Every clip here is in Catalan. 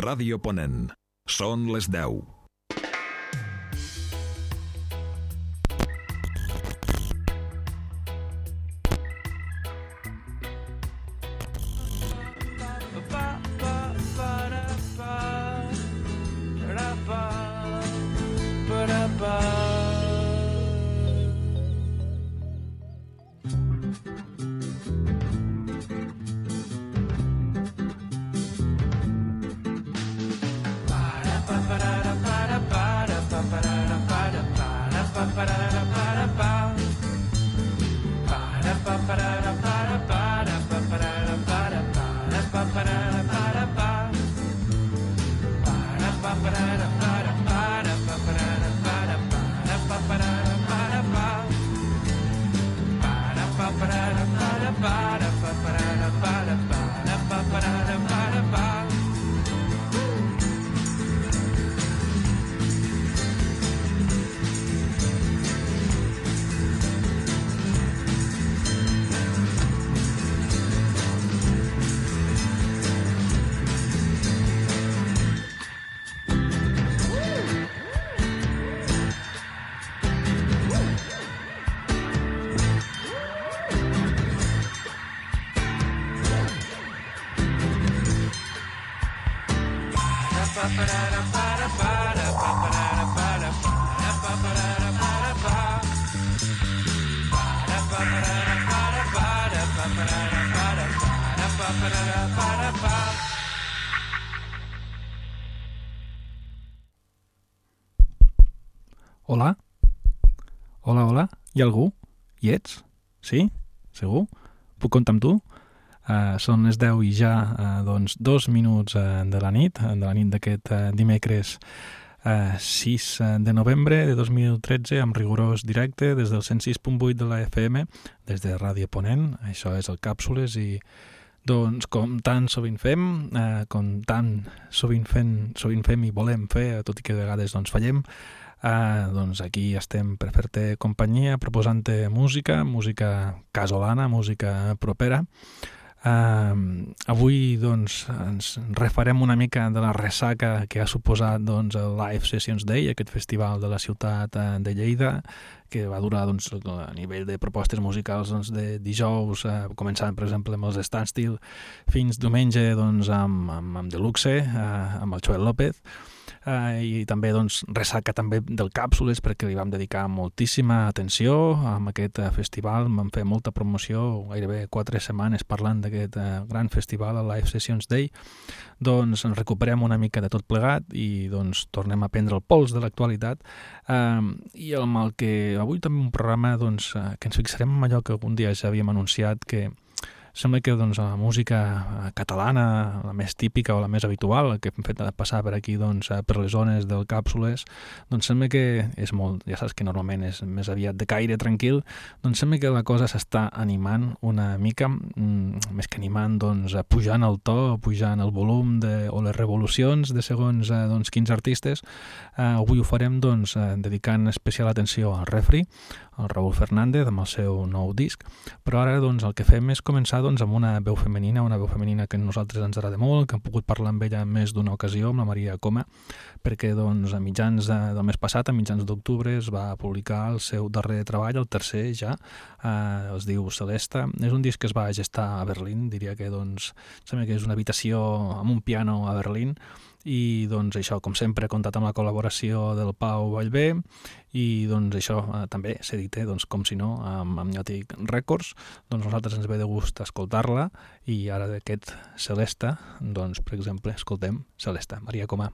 Ràdio Ponent. Són les 10. Hola? Hola, hola? Hi ha algú? Hi ets? Sí? Segur? Puc comptar amb tu? Uh, són les 10 i ja uh, doncs, dos minuts uh, de la nit, de la nit d'aquest uh, dimecres uh, 6 de novembre de 2013, amb rigorós directe des del 106.8 de la FM, des de Ràdio Ponent, això és el Càpsules, i doncs com tan sovint fem, uh, com tan sovint, fem, sovint fem i volem fer, tot i que de vegades doncs, fallem, Uh, doncs aquí estem per fer-te companyia, proposant-te música, música casolana, música propera. Uh, avui doncs, ens refarem una mica de la ressaca que ha suposat doncs, el Live Sessions Day, aquest festival de la ciutat de Lleida, que va durar doncs, a nivell de propostes musicals doncs, de dijous, uh, començant per exemple amb els Standstill, fins diumenge doncs, amb, amb, amb Deluxe, uh, amb el Joel López, eh, i també doncs, ressaca també del Càpsules perquè li vam dedicar moltíssima atenció amb aquest eh, festival, vam fer molta promoció, gairebé quatre setmanes parlant d'aquest eh, gran festival, el Live Sessions Day, doncs ens recuperem una mica de tot plegat i doncs tornem a prendre el pols de l'actualitat. Eh, i el mal que avui també un programa doncs, eh, que ens fixarem en allò que algun dia ja havíem anunciat que sembla que doncs, la música eh, catalana, la més típica o la més habitual, que hem fet passar per aquí doncs, eh, per les zones del Càpsules, doncs sembla que és molt, ja saps que normalment és més aviat de caire tranquil, doncs sembla que la cosa s'està animant una mica, mm, més que animant, doncs, pujant el to, pujant el volum de, o les revolucions de segons eh, doncs, quins artistes. Eh, avui ho farem doncs, dedicant especial atenció al refri, el Raúl Fernández amb el seu nou disc, però ara doncs, el que fem és començar doncs, amb una veu femenina, una veu femenina que a nosaltres ens agrada molt, que hem pogut parlar amb ella més d'una ocasió, amb la Maria Coma, perquè doncs, a mitjans de, del mes passat, a mitjans d'octubre, es va publicar el seu darrer treball, el tercer ja, eh, es diu Celesta. És un disc que es va gestar a Berlín, diria que doncs, sembla que és una habitació amb un piano a Berlín, i doncs això, com sempre, he comptat amb la col·laboració del Pau Vallvé i doncs això eh, també s'edita, doncs, com si no, amb Amniotic Records, doncs nosaltres ens ve de gust escoltar-la i ara d'aquest Celesta, doncs, per exemple, escoltem Celesta, Maria Comà.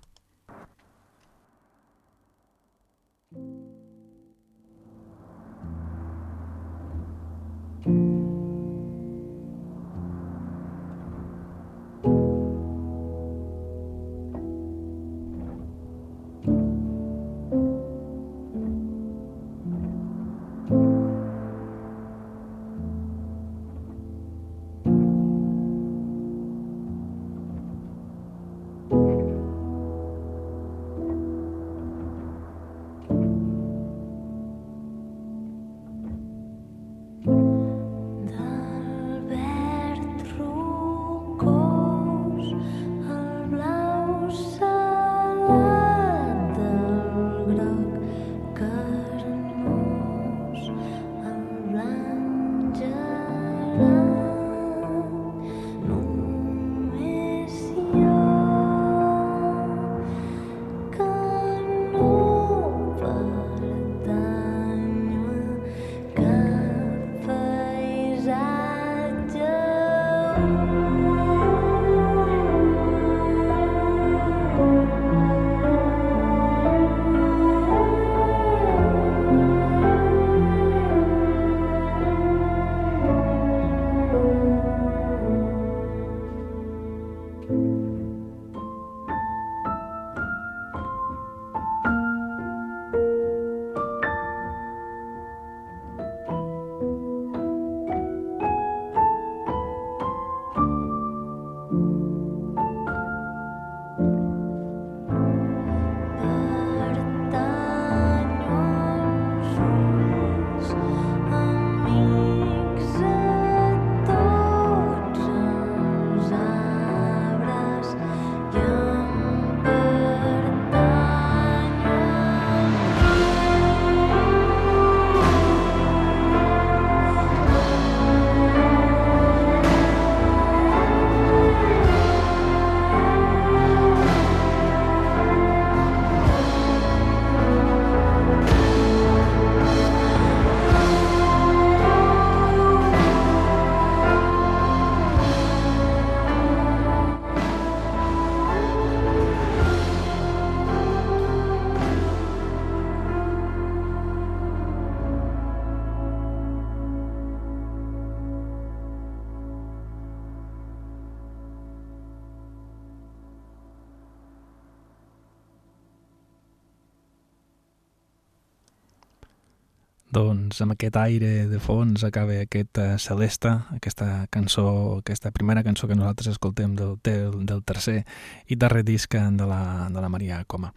Doncs amb aquest aire de fons acaba aquest uh, Celesta, aquesta cançó, aquesta primera cançó que nosaltres escoltem del, del, del tercer i darrer disc de la, de la Maria Coma.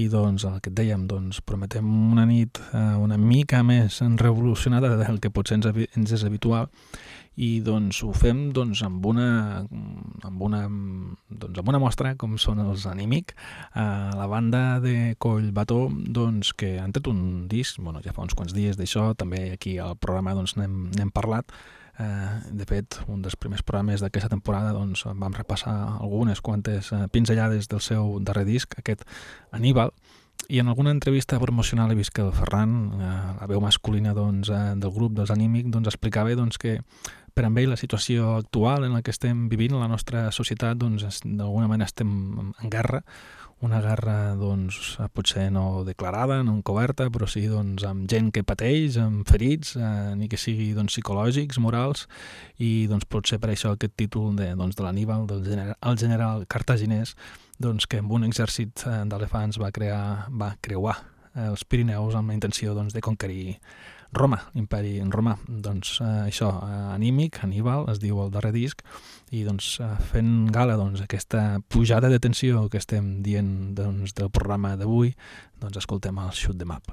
I doncs el que et dèiem, doncs prometem una nit uh, una mica més revolucionada del que potser ens, ens és habitual i doncs ho fem doncs, amb, una, amb, una, doncs, amb una mostra com són els Anímic, eh, la banda de Coll Bató doncs, que han tret un disc, bueno, ja fa uns quants dies d'això, també aquí al programa doncs, parlat, Eh, de fet, un dels primers programes d'aquesta temporada doncs, vam repassar algunes quantes eh, pinzellades del seu darrer disc, aquest Aníbal, i en alguna entrevista promocional he vist que Ferran, eh, la veu masculina doncs, eh, del grup dels Anímic, doncs, explicava doncs, que per amb ell la situació actual en la que estem vivint, la nostra societat, doncs, d'alguna manera estem en guerra, una guerra doncs, potser no declarada, no encoberta, però sí doncs, amb gent que pateix, amb ferits, eh, ni que sigui doncs, psicològics, morals, i doncs, potser per això aquest títol de, doncs, de l'Aníbal, del general, el general cartaginès, doncs, que amb un exèrcit eh, d'elefants va, crear, va creuar eh, els Pirineus amb la intenció doncs, de conquerir Roma, l'imperi en Roma. Doncs eh, això, eh, anímic, Aníbal, es diu el darrer disc, i doncs eh, fent gala doncs, aquesta pujada de tensió que estem dient doncs, del programa d'avui, doncs escoltem el Shoot the Map.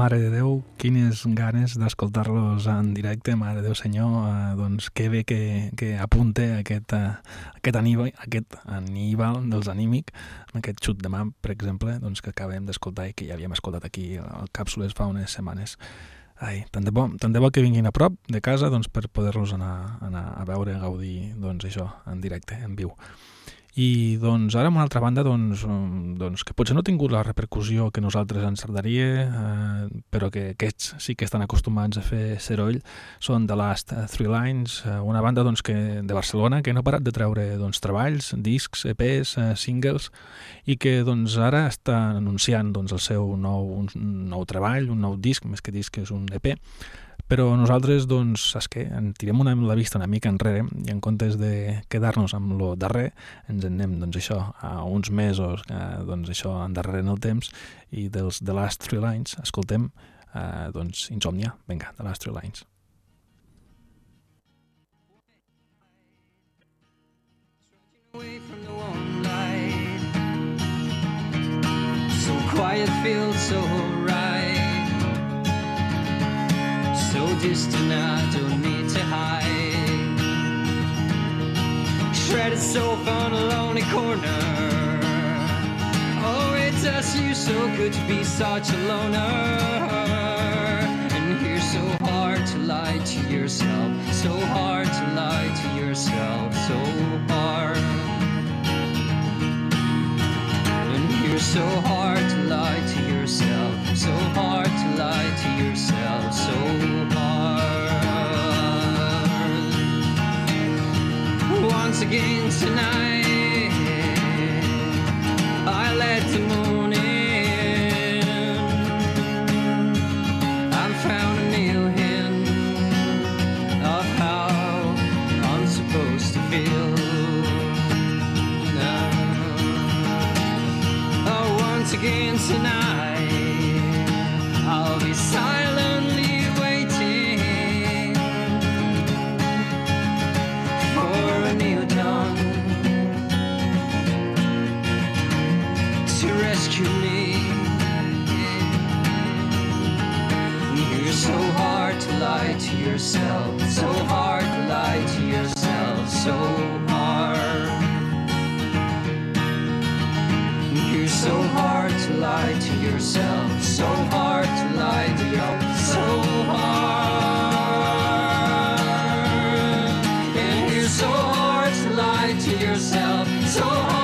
Mare de Déu, quines ganes d'escoltar-los en directe, Mare de Déu senyor, eh, doncs que bé que, que apunte aquest, eh, aquest, aníbal, aquest aníbal dels anímic, aquest xut de mà, per exemple, doncs que acabem d'escoltar i que ja havíem escoltat aquí al Càpsules fa unes setmanes. Ai, tant de bo, tant de bo que vinguin a prop de casa doncs, per poder-los anar, anar a veure, a gaudir doncs, això en directe, en viu. I doncs ara, amb una altra banda, doncs, doncs, que potser no ha tingut la repercussió que nosaltres ens agradaria, eh, però que aquests sí que estan acostumats a fer seroll, són The Last Three Lines, eh, una banda doncs, que, de Barcelona que no ha parat de treure doncs, treballs, discs, EPs, eh, singles, i que doncs, ara està anunciant doncs, el seu nou, un nou treball, un nou disc, més que disc és un EP, però nosaltres, doncs, saps què? En tirem una, la vista una mica enrere i en comptes de quedar-nos amb lo darrer, ens en anem, doncs, això, a uns mesos, eh, doncs, això, endarrere en el temps, i dels The Last Three Lines escoltem, eh, doncs, Insomnia. Vinga, The Last Three Lines. So quiet feels so distant I don't need to hide. Shredded sofa on a lonely corner. Oh, it does you so good to be such a loner. And you're so hard to lie to yourself. So hard to lie to yourself. So hard. And you're so hard to lie to yourself. So hard to lie to yourself. So once again tonight. I let the moon in. I found a new hint of how I'm supposed to feel. Now, oh, once again tonight, I'll be silently yourself, so hard lie to yourself, so hard. You're so hard to lie to yourself, so hard to lie to yourself, so hard. And you're so hard to lie to yourself, so hard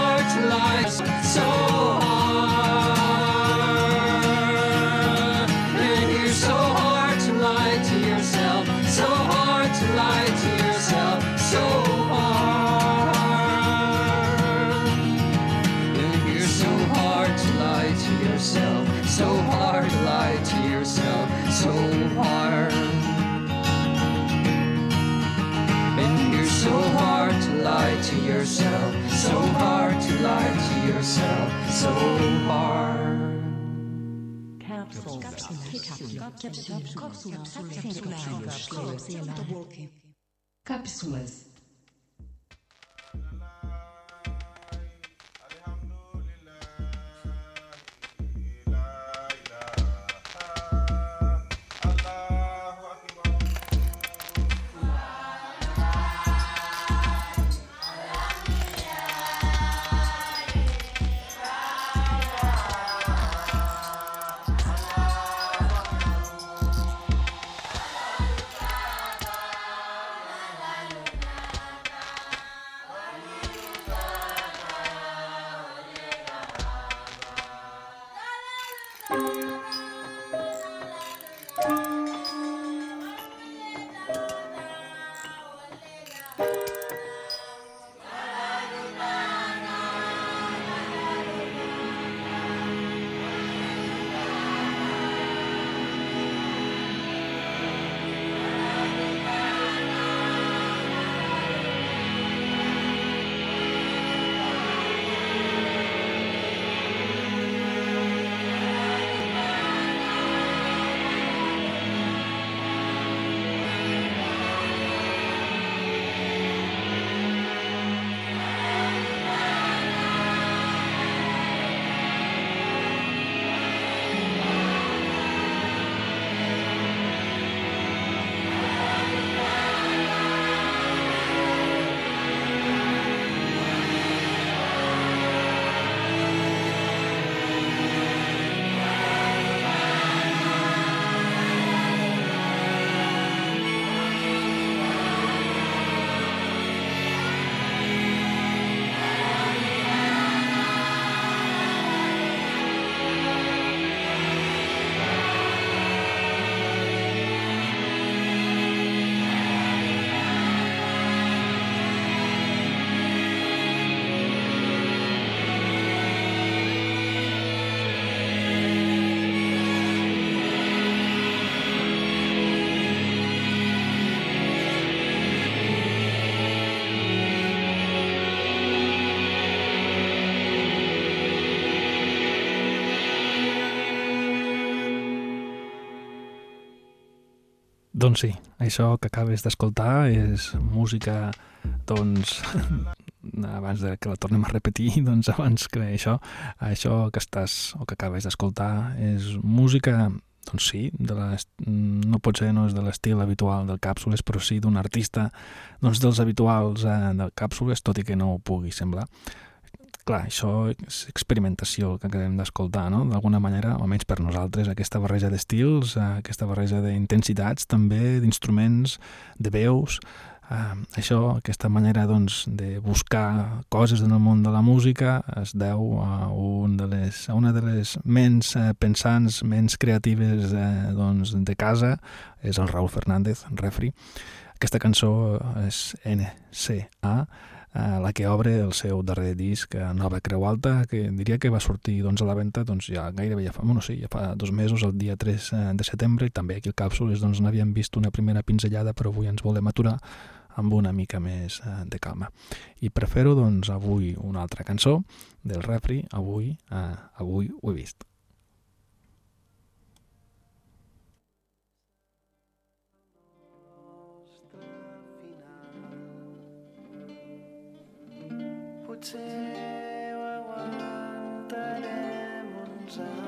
Cápsulas. Doncs sí, això que acabes d'escoltar és música, doncs, abans de que la tornem a repetir, doncs abans que això, això que estàs o que acabes d'escoltar és música, doncs sí, de les, no pot ser, no és de l'estil habitual del Càpsules, però sí d'un artista doncs dels habituals eh, del Càpsules, tot i que no ho pugui semblar clar, això és experimentació que acabem d'escoltar, no? D'alguna manera, almenys per nosaltres, aquesta barreja d'estils, eh, aquesta barreja d'intensitats, també d'instruments, de veus, eh, això, aquesta manera doncs, de buscar coses en el món de la música es deu a, un de les, a una de les ments eh, pensants, ments creatives eh, doncs, de casa, és el Raúl Fernández, Refri. Aquesta cançó és NCA, eh, la que obre el seu darrer disc, eh, Nova Creu Alta, que diria que va sortir doncs, a la venda doncs, ja gairebé ja fa, bueno, sí, ja fa dos mesos, el dia 3 eh, de setembre, i també aquí al Càpsules doncs, n'havíem vist una primera pinzellada, però avui ens volem aturar amb una mica més de calma. I per fer-ho, doncs, avui una altra cançó del refri, avui, eh, avui ho he vist. Aguantarem uns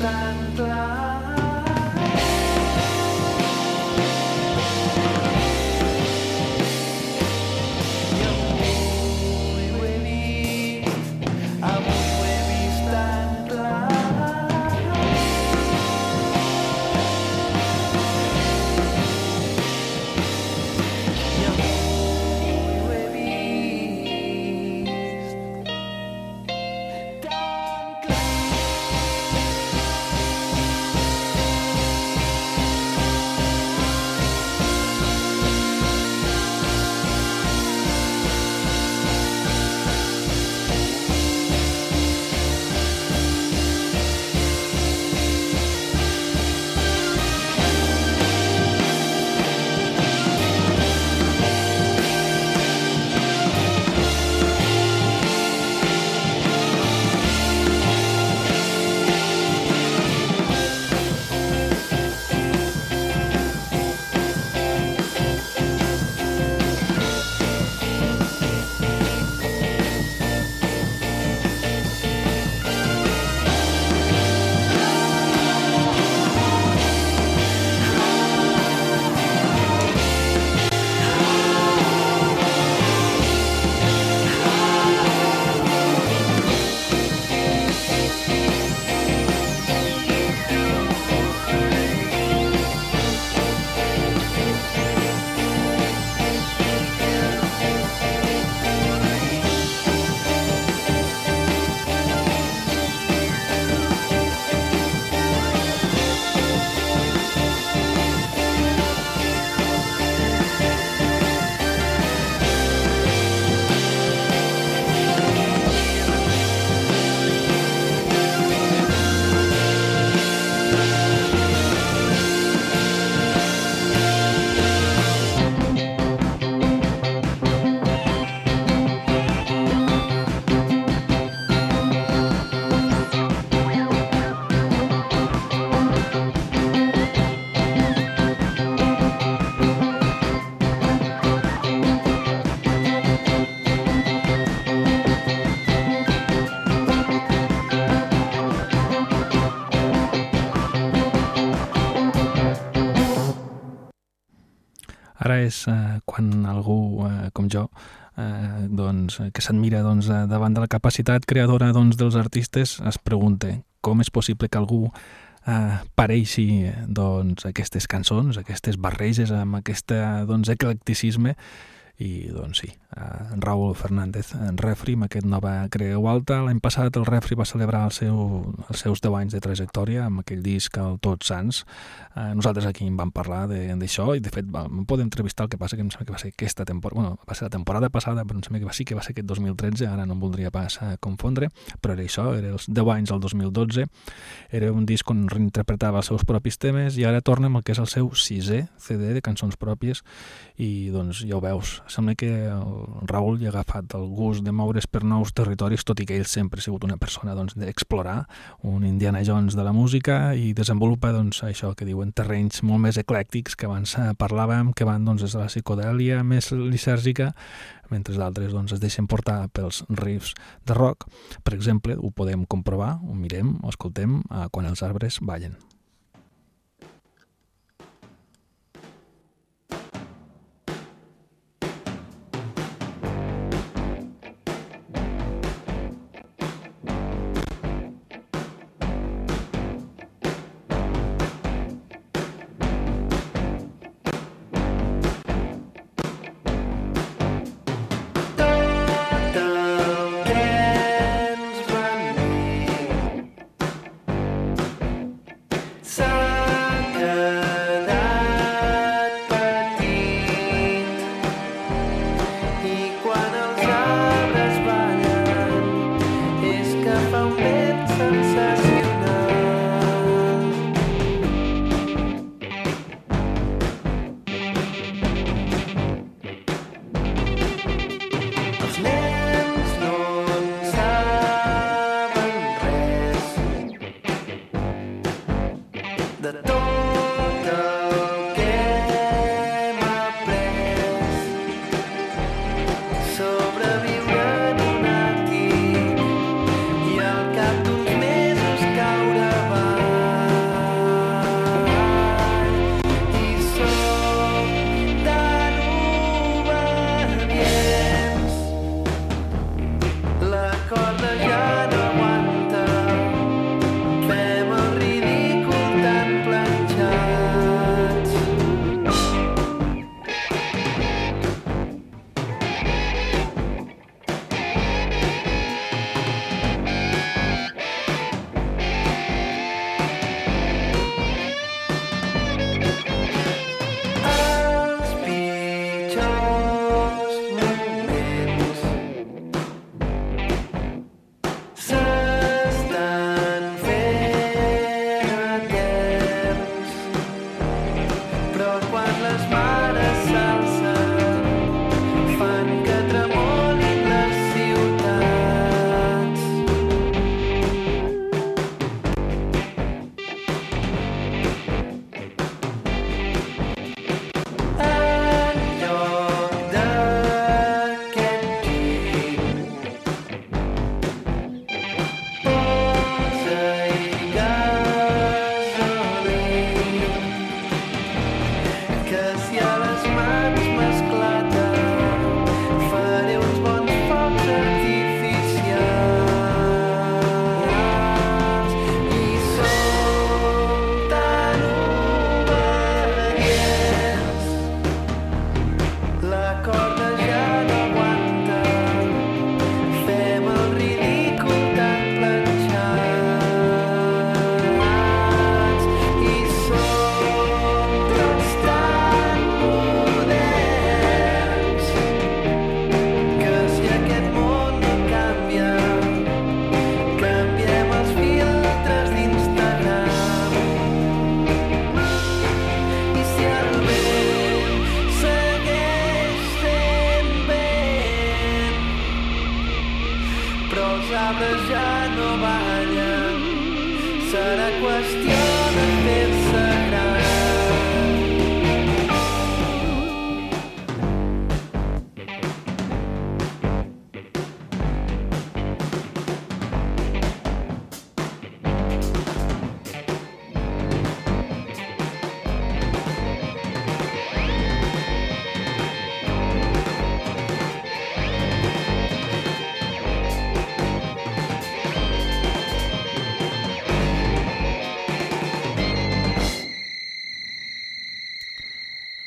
tanta és eh, quan algú eh, com jo eh, doncs, que s'admira doncs, eh, davant de la capacitat creadora doncs, dels artistes es pregunta com és possible que algú eh, pareixi doncs, aquestes cançons, aquestes barreges amb aquest doncs, eclecticisme i doncs sí, en Raúl Fernández en Refri amb aquest nova Creu Alta. L'any passat el Refri va celebrar el seu, els seus 10 anys de trajectòria amb aquell disc el Tots Sants. Eh, nosaltres aquí en vam parlar d'això i de fet vam poder entrevistar el que passa que em sembla que va ser aquesta temporada bueno, va ser la temporada passada però em sembla que va, sí que va ser aquest 2013 ara no em voldria pas eh, confondre però era això, era els 10 anys del 2012 era un disc on reinterpretava els seus propis temes i ara torna amb el que és el seu sisè CD de cançons pròpies i doncs ja ho veus sembla que el Raül hi ha agafat el gust de moure's per nous territoris, tot i que ell sempre ha sigut una persona doncs, d'explorar, un Indiana Jones de la música i desenvolupa doncs, això que diuen terrenys molt més eclèctics que abans eh, parlàvem, que van doncs, des de la psicodèlia més lisèrgica mentre d'altres doncs, es deixen portar pels riffs de rock. Per exemple, ho podem comprovar, ho mirem, ho escoltem eh, quan els arbres ballen.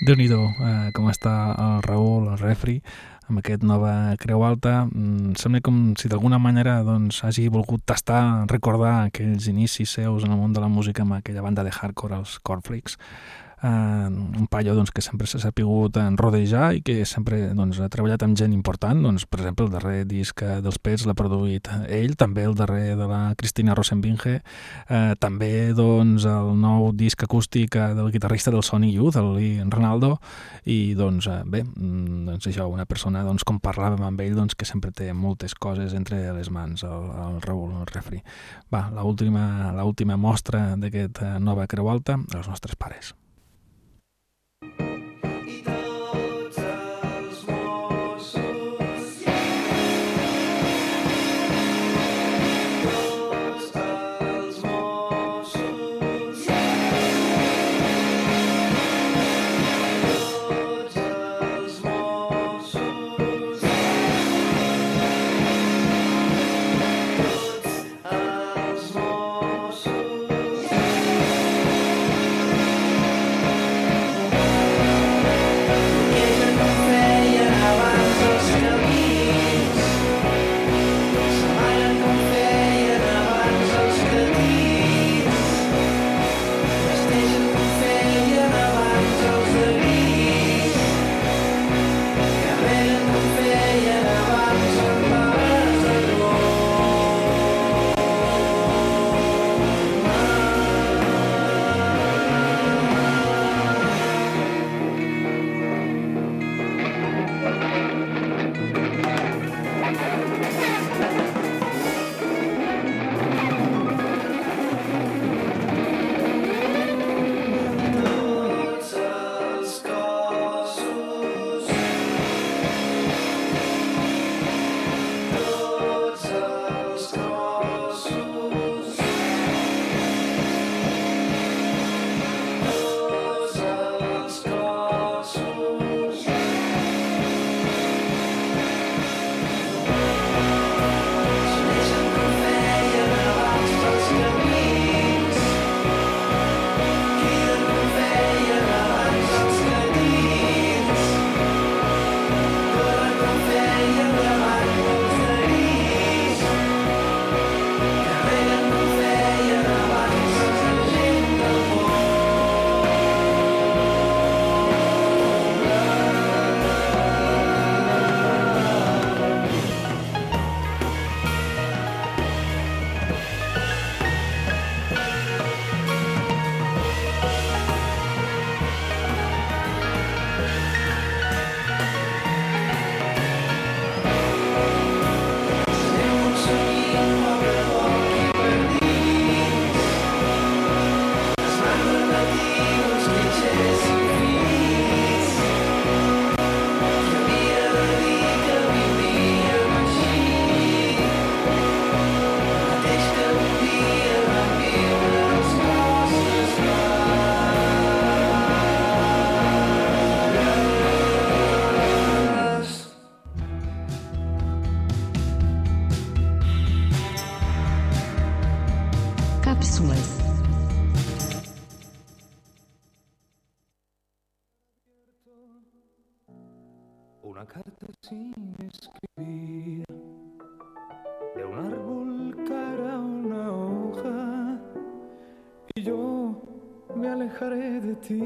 Déu nhi eh, com està el Raül, el refri, amb aquest nova creu alta. Mm, sembla com si d'alguna manera doncs, hagi volgut tastar, recordar aquells inicis seus en el món de la música amb aquella banda de hardcore, els Cornflakes eh, un paio doncs, que sempre s'ha sapigut en rodejar i que sempre doncs, ha treballat amb gent important, doncs, per exemple el darrer disc dels Pets l'ha produït ell, també el darrer de la Cristina Rosenbinge, eh, també doncs, el nou disc acústic eh, del guitarrista del Sony Youth, el Ronaldo, i doncs eh, bé, mm, doncs això, una persona doncs, com parlàvem amb ell, doncs, que sempre té moltes coses entre les mans, el, el Raül, el refri. Va, l'última mostra d'aquest eh, nova creu alta, els nostres pares. Allí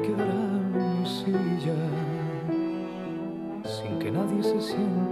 quedará mi silla sin que nadie se sienta.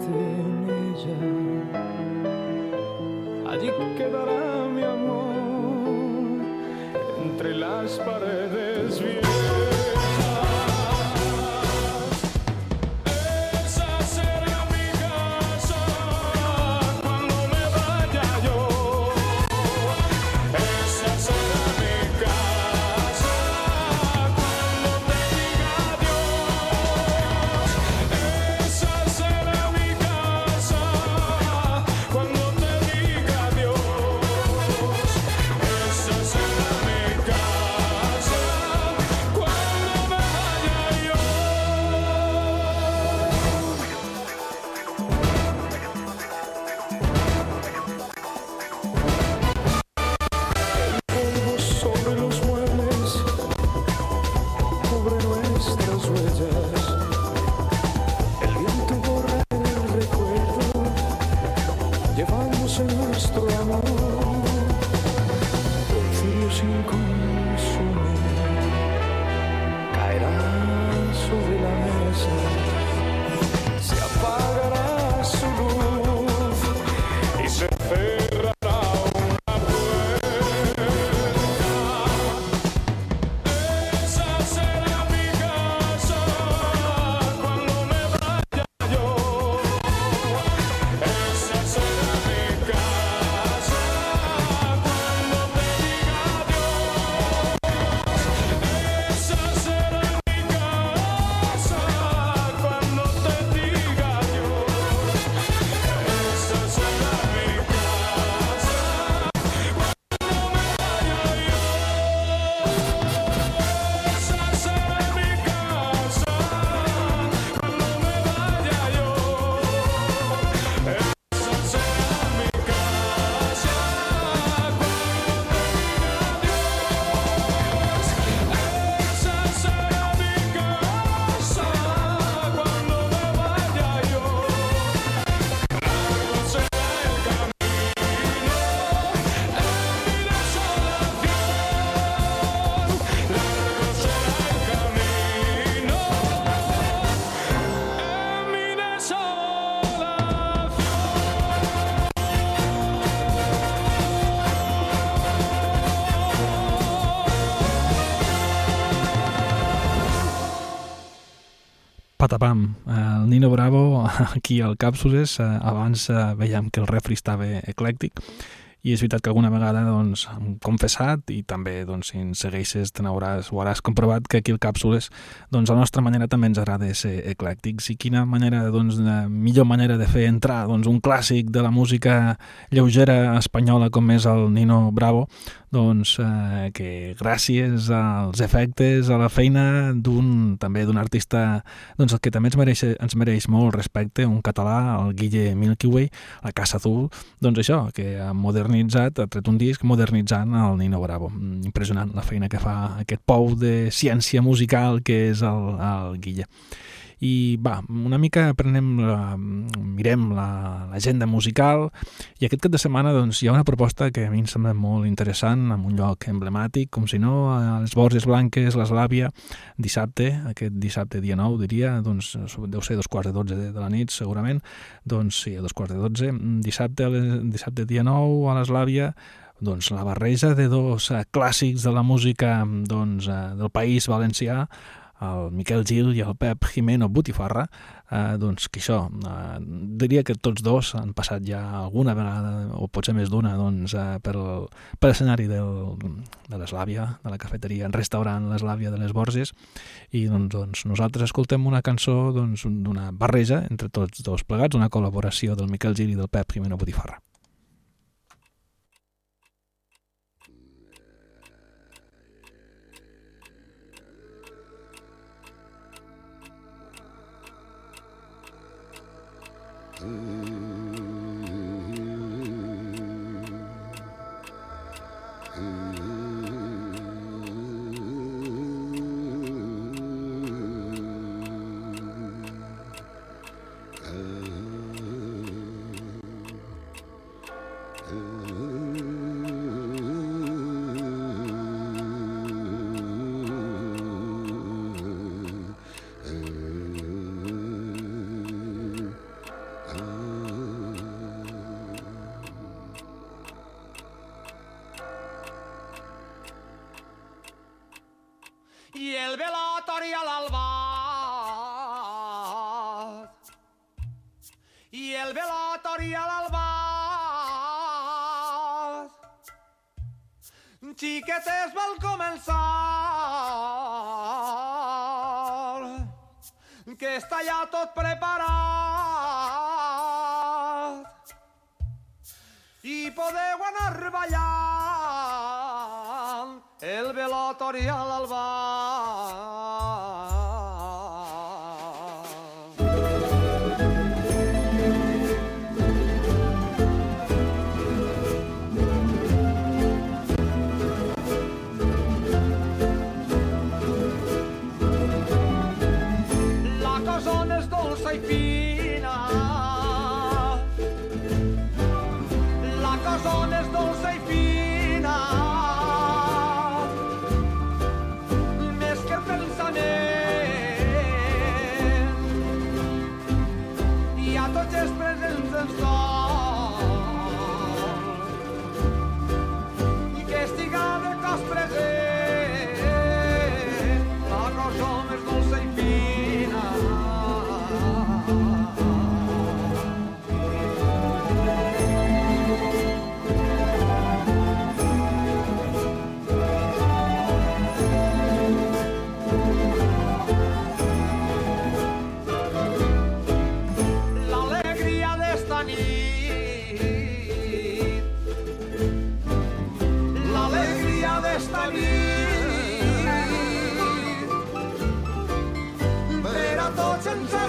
Patapam, el Nino Bravo aquí al Càpsules, eh, abans eh, veiem que el refri estava eclèctic i és veritat que alguna vegada doncs, hem confessat i també doncs, si ens segueixes te n'hauràs o hauràs comprovat que aquí al Càpsules doncs, a la nostra manera també ens agrada ser eclèctics. I quina manera, doncs, la millor manera de fer entrar doncs, un clàssic de la música lleugera espanyola com és el Nino Bravo doncs, eh, que gràcies als efectes, a la feina d'un també d'un artista doncs, el que també ens mereix, ens mereix molt respecte, un català, el Guille Milky Way, la Casa Azul, doncs això, que ha modernitzat, ha tret un disc modernitzant el Nino Bravo. Mm, Impressionant la feina que fa aquest pou de ciència musical que és el, el Guille i va, una mica prenem la, mirem l'agenda la, musical. I aquest cap de setmana doncs, hi ha una proposta que a mi em sembla molt interessant en un lloc emblemàtic, com si no a les Borges Blanques, l'Eslàvia. Dissabte, aquest dissabte dia 9 diria, doncs deu ser dos quarts de 12 de, de la nit segurament, doncs sí, a dos quarts de 12 dissabte, dissabte dia 9 a l'Eslàvia doncs la barreja de dos eh, clàssics de la música doncs, eh, del país valencià el Miquel Gil i el Pep Jimeno Botifarra, eh, doncs que això, eh, diria que tots dos han passat ja alguna vegada, o potser més d'una, doncs, eh, per, per l'escenari de l'Eslàvia, de la cafeteria, en restaurant l'Eslàvia de les Borges, i doncs, doncs nosaltres escoltem una cançó doncs, d'una doncs, barreja entre tots dos plegats, una col·laboració del Miquel Gil i del Pep Jimeno Botifarra. I ja tot preparat i podeu anar ballant el velatori a l'alba. Nit Per a tots ens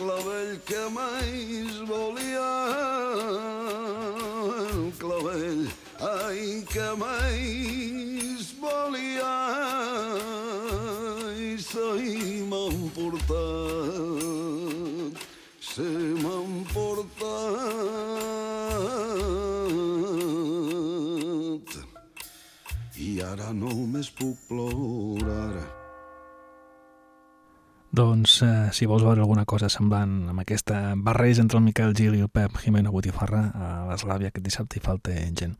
clavell que mai volia. El clavell ai que mai volia. I se m'ha emportat se m'ha emportat. I ara només puc plorar Doncs, eh, si vols veure alguna cosa semblant amb aquesta barreja entre el Miquel Gil i el Pep Jimeno Botifarra, a l'Eslàvia aquest dissabte hi falta gent.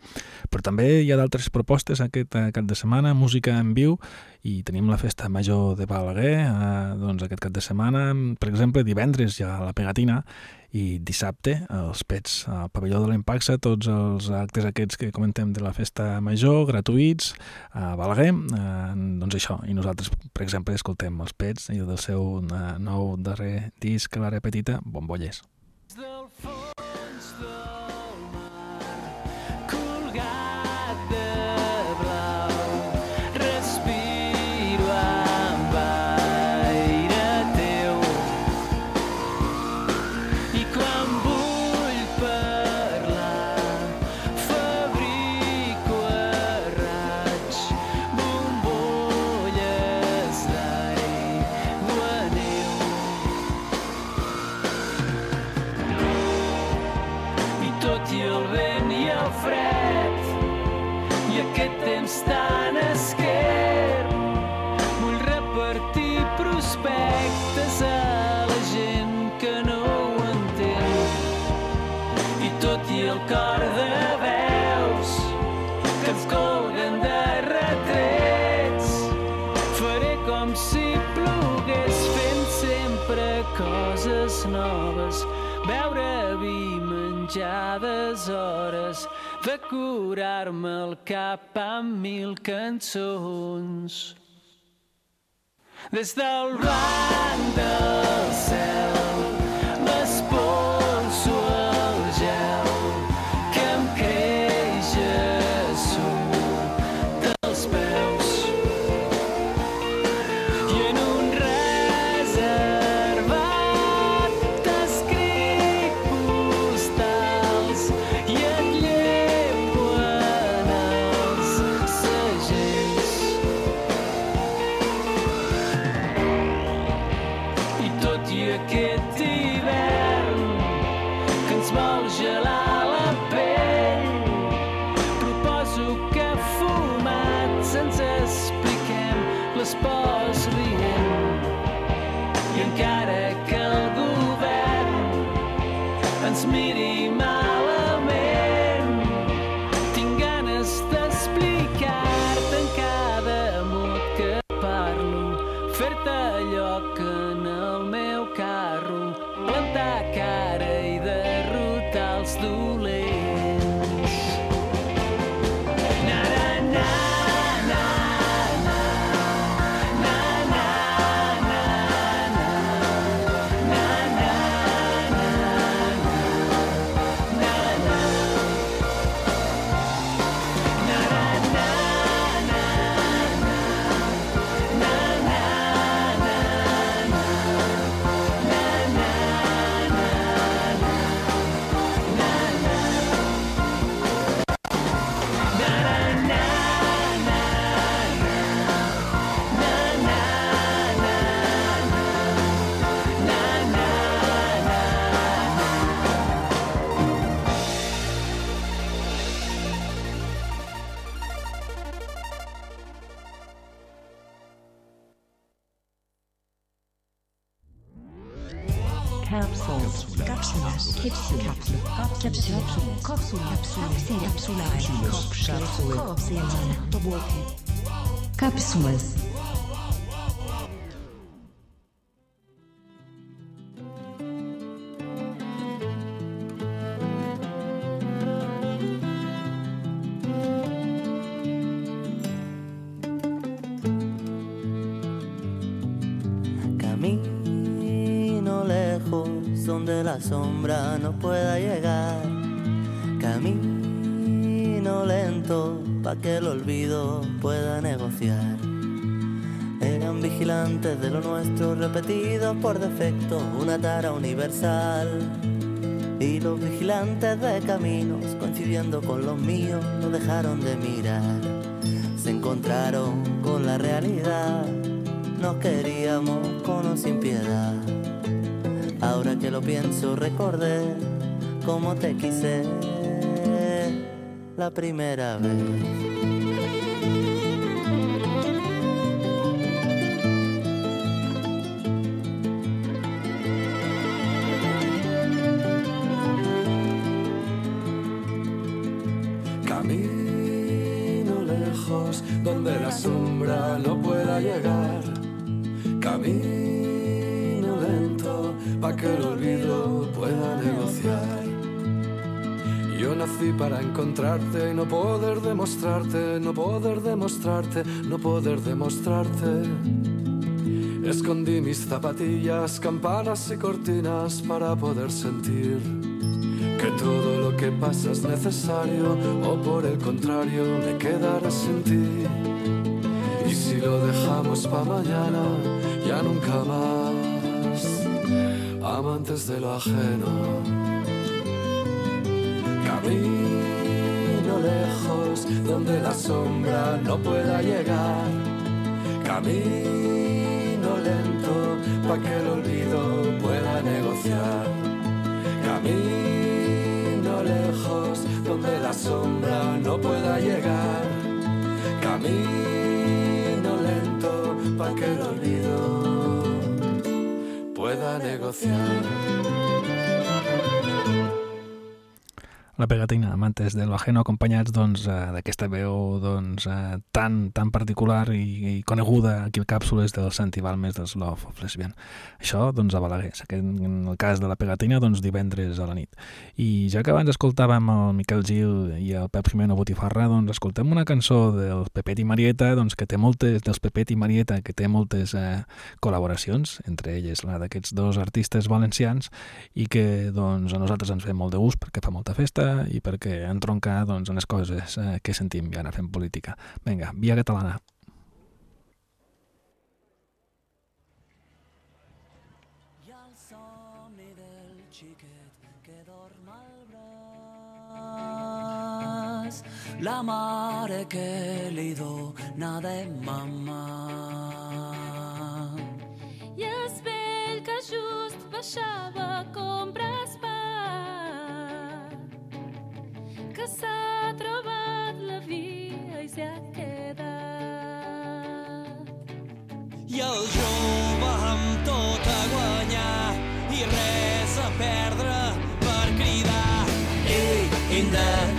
Però també hi ha d'altres propostes aquest eh, cap de setmana, música en viu, i tenim la festa major de Balaguer, eh, doncs aquest cap de setmana, per exemple, divendres hi ha la pegatina, i dissabte els pets al pavelló de l'Impaxa, tots els actes aquests que comentem de la festa major, gratuïts, a Balaguer, eh, doncs això, i nosaltres, per exemple, escoltem els pets i del seu eh, nou darrer disc, l'àrea petita, Bombolles. Coses noves beure vi menjades hores de curar-me el cap amb mil cançons. Des del blanc del cel Cápsulas. Cápsulas. De lo nuestro, repetidos por defecto, una tara universal. Y los vigilantes de caminos, coincidiendo con los míos, no dejaron de mirar. Se encontraron con la realidad, nos queríamos con o sin piedad. Ahora que lo pienso, recordé cómo te quise la primera vez. Sombra no pueda llegar. Camino lento para que el olvido pueda negociar. Yo nací para encontrarte y no poder demostrarte, no poder demostrarte, no poder demostrarte. Escondí mis zapatillas, campanas y cortinas para poder sentir que todo lo que pasa es necesario o por el contrario me quedaré sin ti. Y si lo dejamos para mañana, ya nunca más, amantes de lo ajeno. Camino lejos donde la sombra no pueda llegar. Camino lento para que el olvido pueda negociar. Camino lejos donde la sombra no pueda llegar. Camino para que el olvido pueda negociar. La pegatina, amantes de lo acompanyats doncs, eh, d'aquesta veu doncs, eh, tan, tan particular i, i coneguda aquí a càpsules del Santi Balmes dels Love of Lesbian. Això, doncs, a Balaguer, en el cas de la pegatina, doncs, divendres a la nit. I ja que abans escoltàvem el Miquel Gil i el Pep Jimeno Botifarra, doncs, escoltem una cançó del Pepet i Marieta, doncs, que té moltes, dels Pepet i Marieta, que té moltes eh, col·laboracions, entre elles la d'aquests dos artistes valencians, i que, doncs, a nosaltres ens fem molt de gust perquè fa molta festa i perquè entronca doncs, en les coses eh, que sentim i ara fem política. Vinga, via catalana. Somni del que dorm al la mare que li dona de mamà. I el vell que just baixava a comprar linda.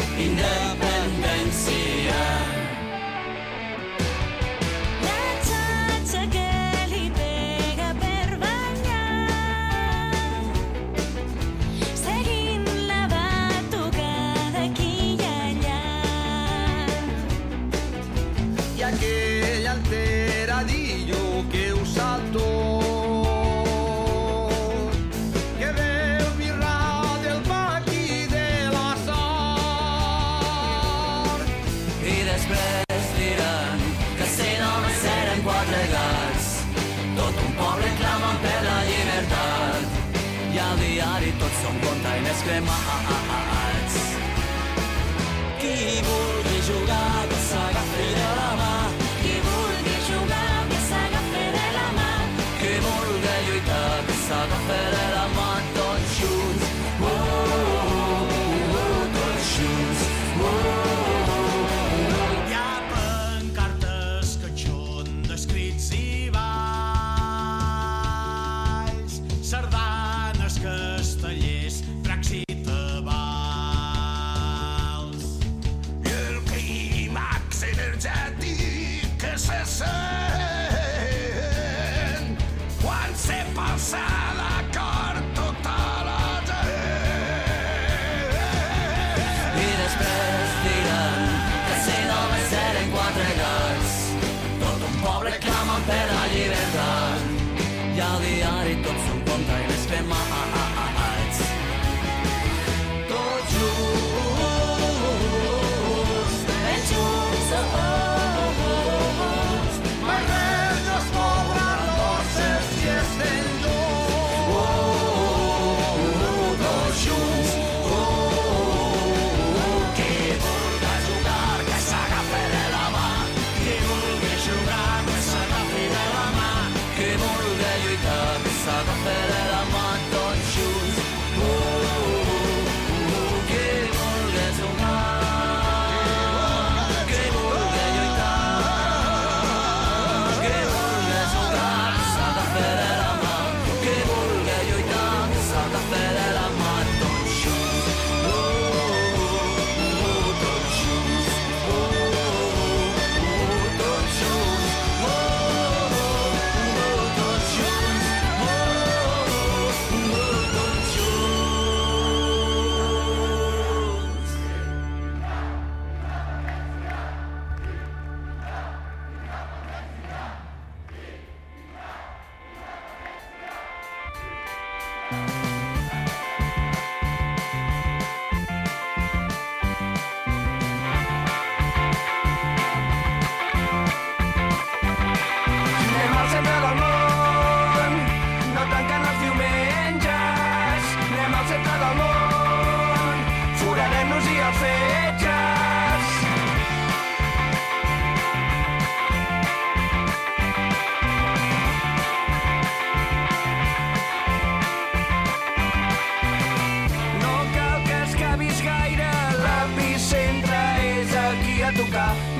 Forarem-nos i els fetges. No cal que excavis gaire, l'epicentre és aquí a tocar.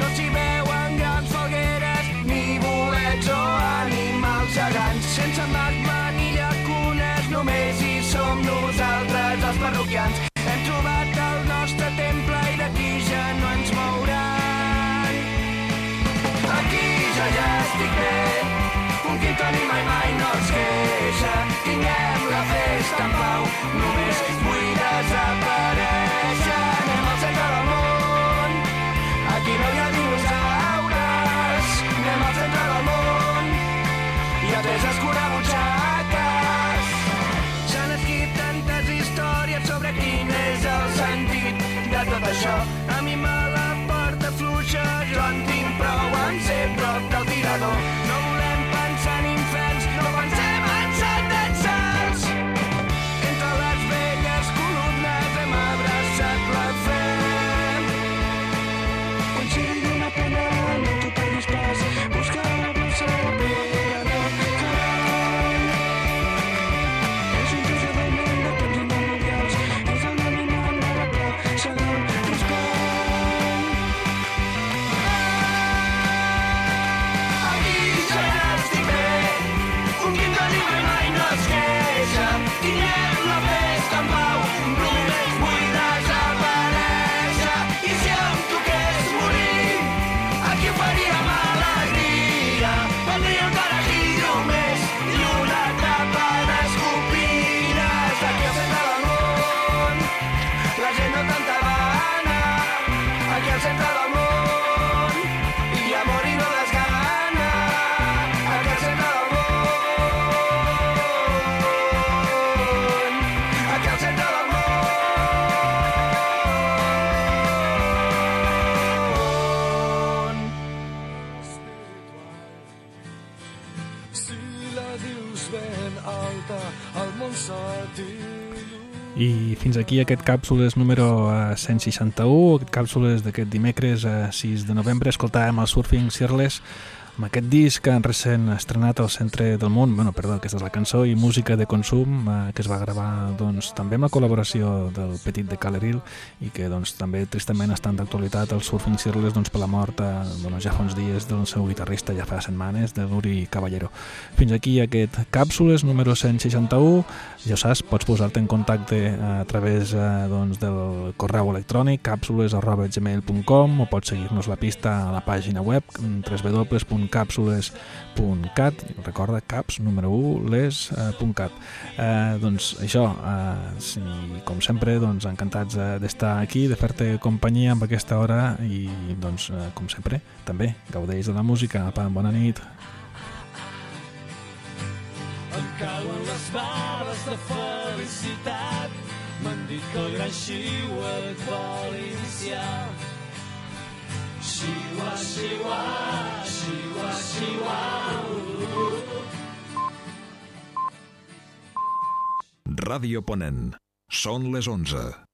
Fins aquí aquest càpsules número eh, 161, aquest càpsules d'aquest dimecres eh, 6 de novembre. Escoltàvem el Surfing Cirles amb aquest disc recent estrenat al centre del món, bueno, perdó, aquesta és la cançó, i música de consum eh, que es va gravar doncs, també amb la col·laboració del Petit de Caleril i que doncs, també tristament estan d'actualitat el Surfing Cirles doncs, per la mort eh, bueno, ja fa uns dies del seu guitarrista ja fa setmanes, de l'Uri Caballero. Fins aquí aquest càpsules número 161, ja saps, pots posar-te en contacte eh, a través eh, doncs, del correu electrònic càpsules.gmail.com o pots seguir-nos la pista a la pàgina web www.capsules.cat recorda caps número 1 les.cat eh, doncs això eh, si, com sempre doncs, encantats eh, d'estar aquí, de fer-te companyia amb aquesta hora i doncs eh, com sempre també gaudeix de la música, apa, bona nit cauen les bales de felicitat. M'han dit que el gran xiua et vol iniciar. Ràdio Ponent. Són les 11.